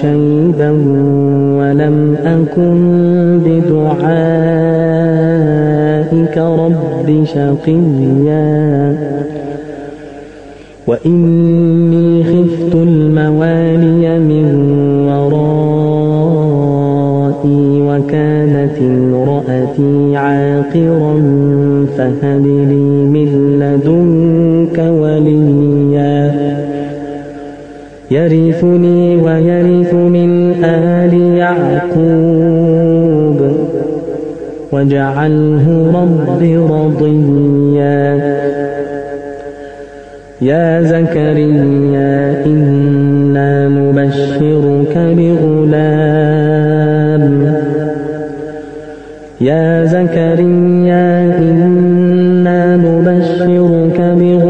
شيبا ولم أكن بدعائك رب شقيا. وإني خفت الموالي من ورائي وكانت امرأتي عاقرا فهب لي من لدنك وليا يرثني ويرث من آل يعقوب واجعله رب رضيا. يا زكريا إنا نبشرك بغلام. يا زكريا إنا نبشرك بغلام.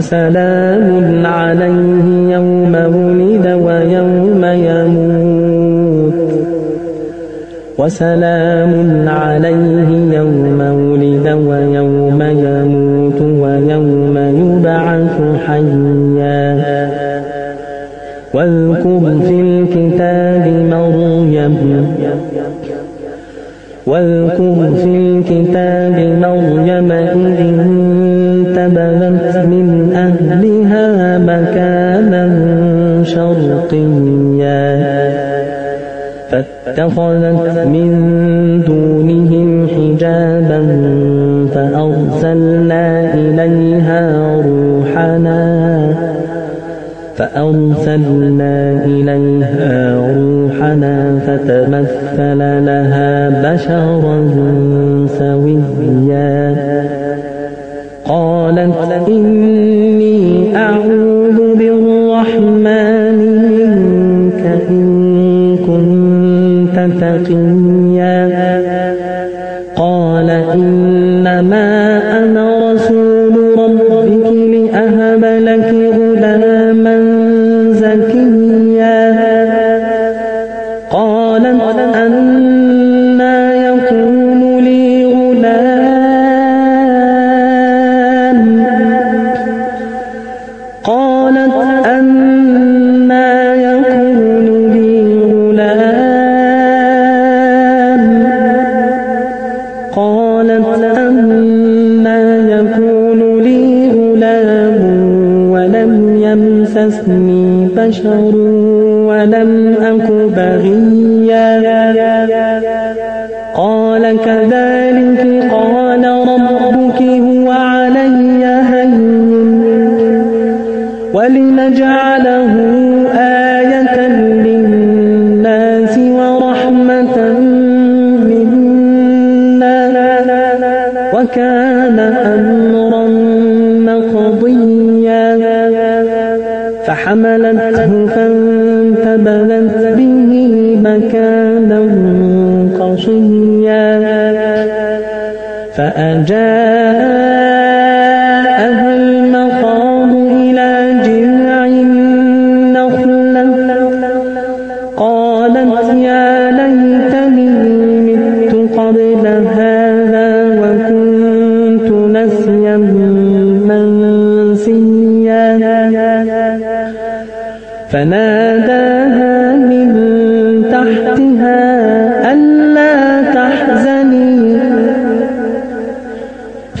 وسلام عليه يوم ولد ويوم يموت. وسلام عليه يوم ولد ويوم يموت ويوم يبعث حيا. واذكر في الكتاب مريم. واذكر في الكتاب مريم إذ انتبذت من أهلها مكانا شرقيا. فاتخذت من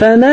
فما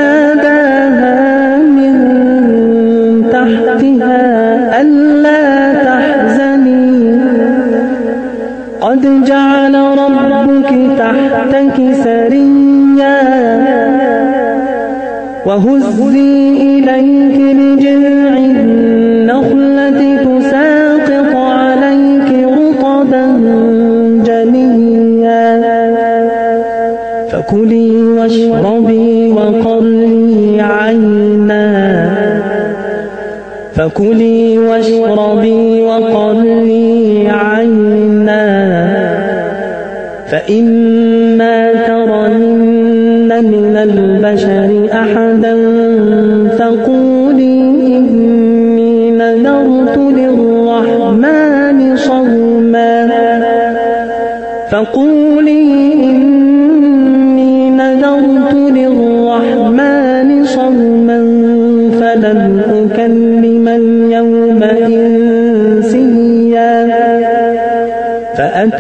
كلي واشربي وقري عينا. فإما ترن من البشر أحدا فقولي إني نذرت للرحمن صوما. فقولي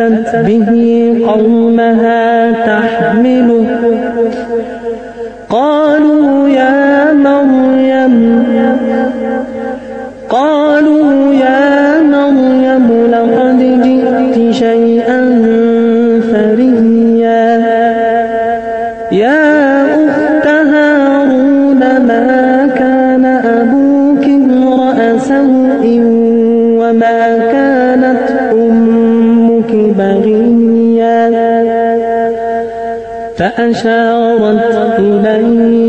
أتت به قومها تحمله قالوا يا مريم قالوا يا مريم لقد جئت شيئا فريا. يا أخت هارون ما كان أبوك امرأ سوء؟ فأشارت إليه.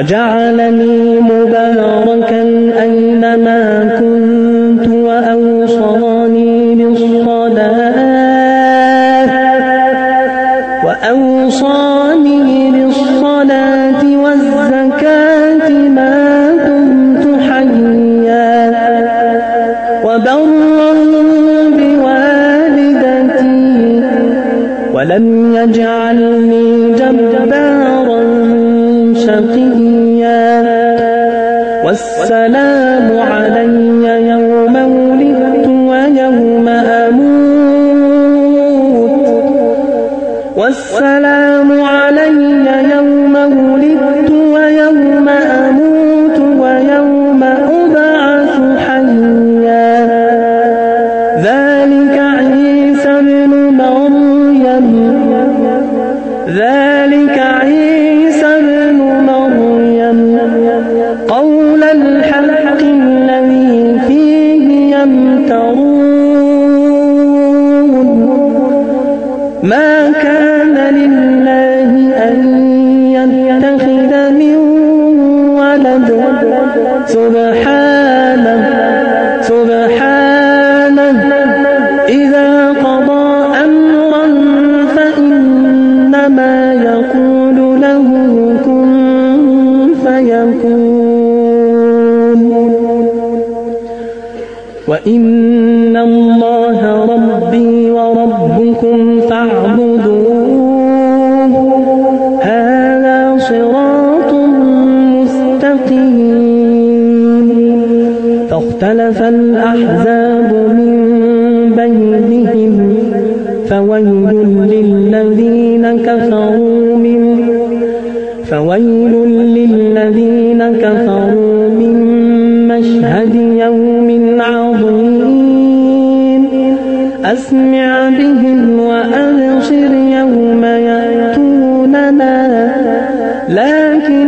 وجعل والسلام علي وإن لكن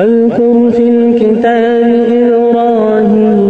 واذكر في الكتاب إبراهيم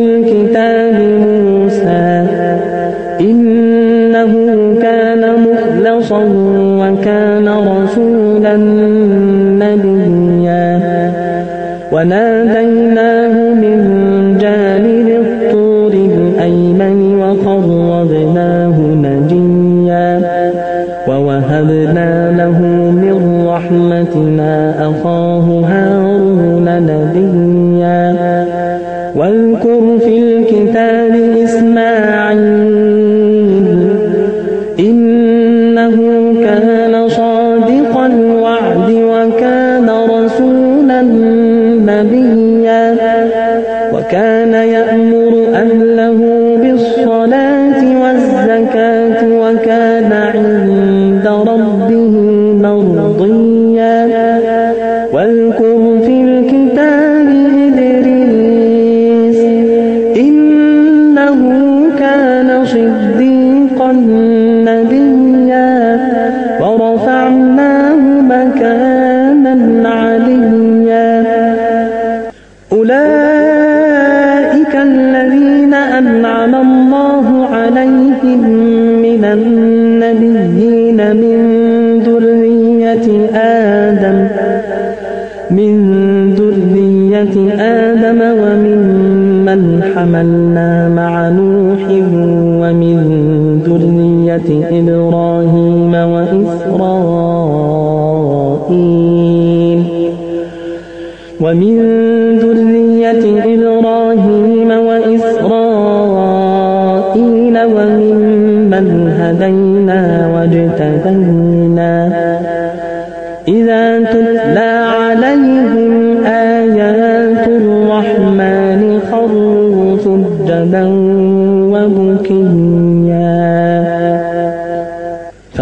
أرسلنا مع نوح ومن ذرية إبراهيم وإسرائيل ومن ذرية إبراهيم وإسرائيل ومن من هدينا واجتبينا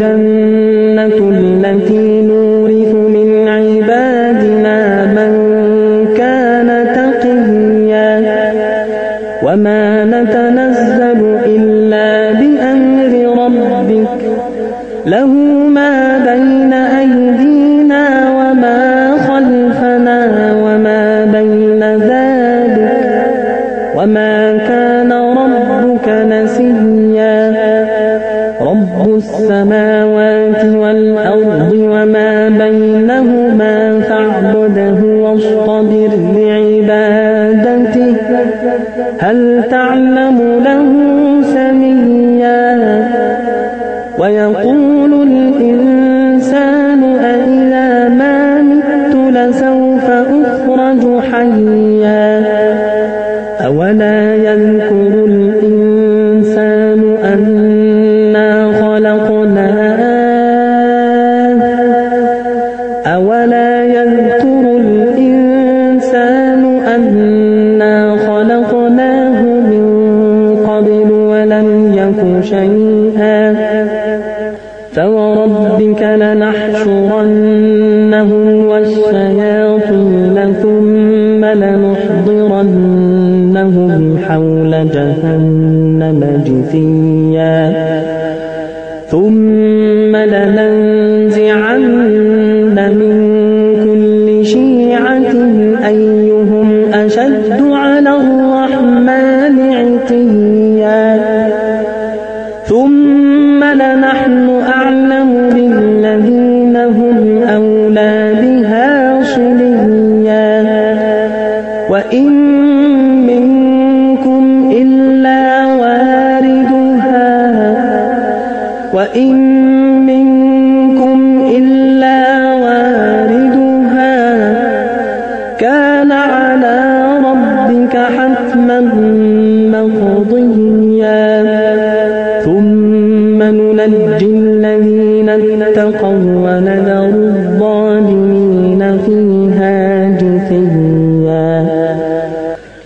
جنة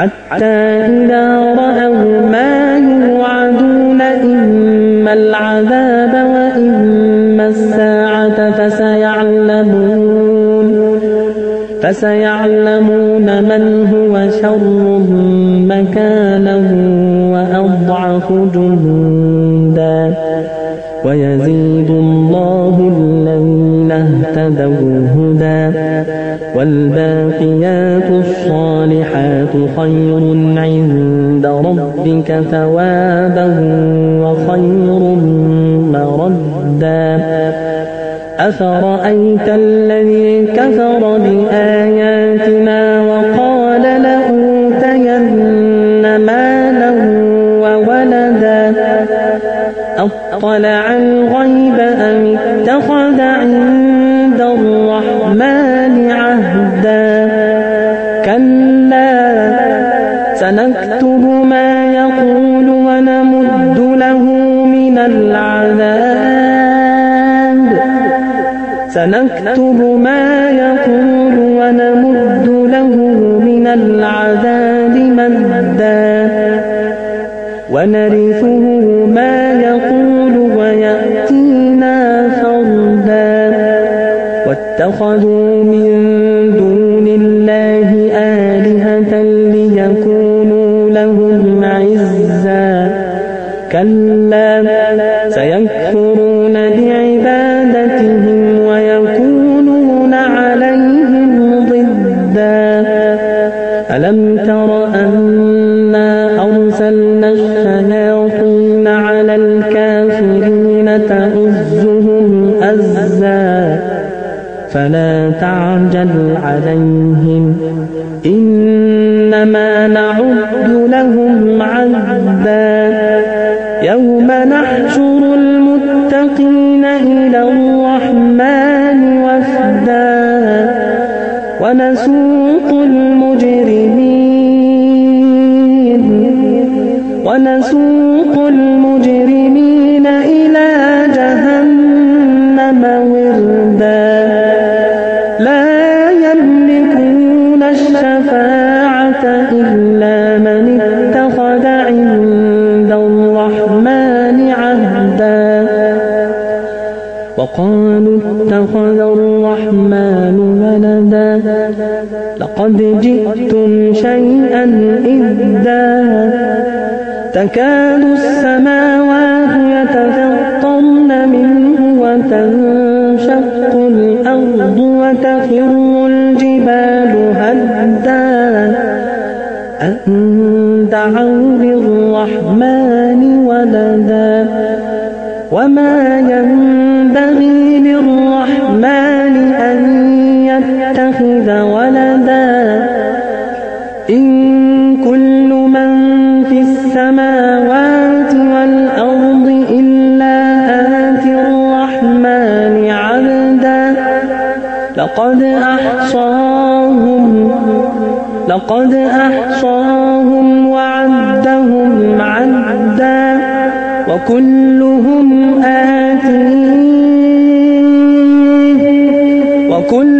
حتى إذا رأوا ما يوعدون إما العذاب وإما الساعة فسيعلمون فسيعلمون من هو شر مكانه وأضعف جهودا ثوابا وخير مردا. أفرأيت الذي كفر بآياتنا وقال لأوتين مالا وولدا؟ أطلع كلا لقد جئتم شيئا إدا تكاد السماوات يتفطرن منه وتنشق الأرض وتخر الجبال هدا. أن دعوا للرحمن ولدا. وما ينبغي لقد أحصاهم لقد أحصاهم وعدهم عدا وكلهم آتيه وكلهم